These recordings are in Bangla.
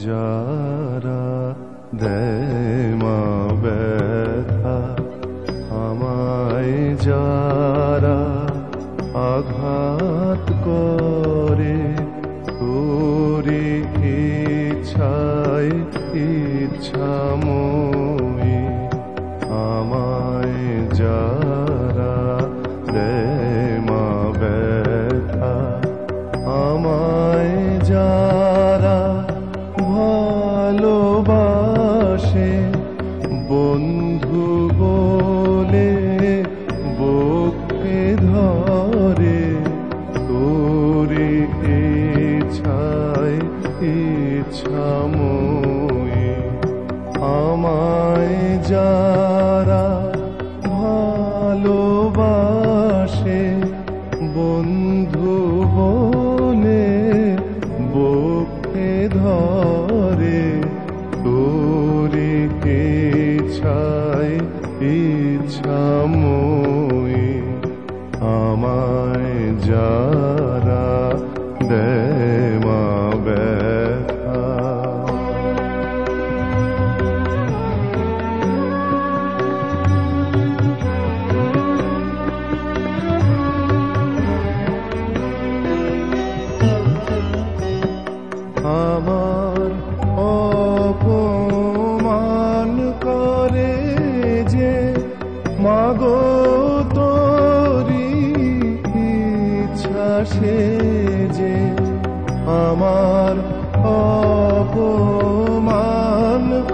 যারা দেমা ব্যথা আমায় যারা আঘাত করে তোরি ইচ্ছায় ইচ্ছাময়ী আমায় যারা ভালোবাসে বন্ধু বলে বুকে ধরে তোরে ইচ্ছায় ইচ্ছাময়ী আমায় যারা মাগো তোরি ইচ্ছা সে যে আমার অপমান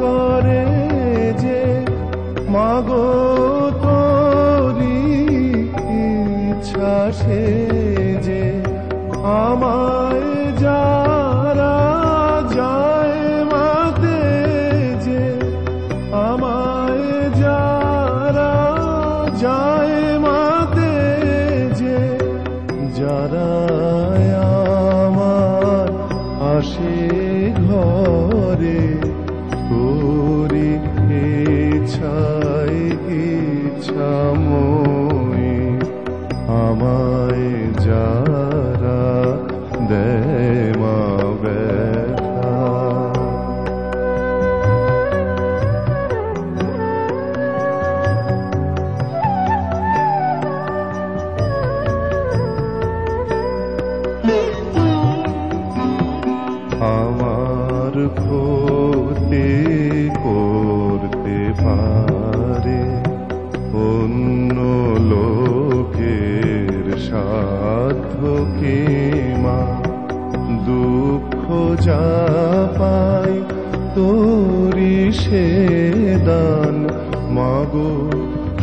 করে যে মাগো তোরি ইচ্ছা সে যে আমায় যায় মাতে যে যারা আমার আসে ঘরে। যা পাই তোরি সে দান। মাগো,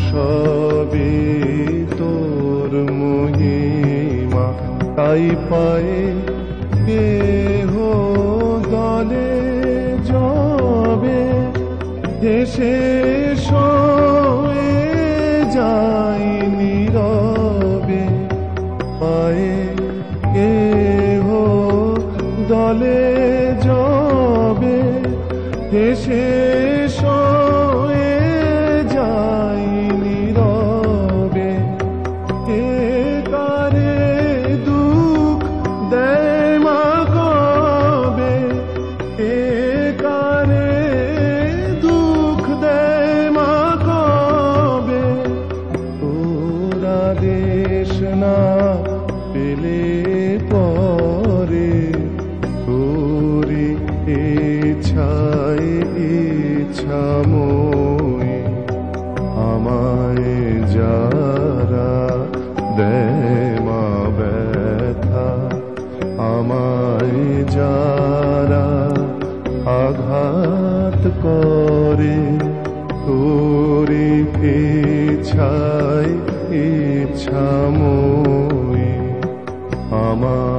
সবই তোর মহিমা। তাই পায়ে দেহ দলে যাবে দেশে দেশে শোয়ে কারে দুঃখ দেয় মা কে কারে দুঃখ দেয় দেশ না পেলে পরে ইচ্ছায় ইচ্ছাময়ী। আমায় যারা দেয় মা ব্যথা আমায় যারা আঘাত করে তোরি ইচ্ছায় ইচ্ছাময়ী। আমায়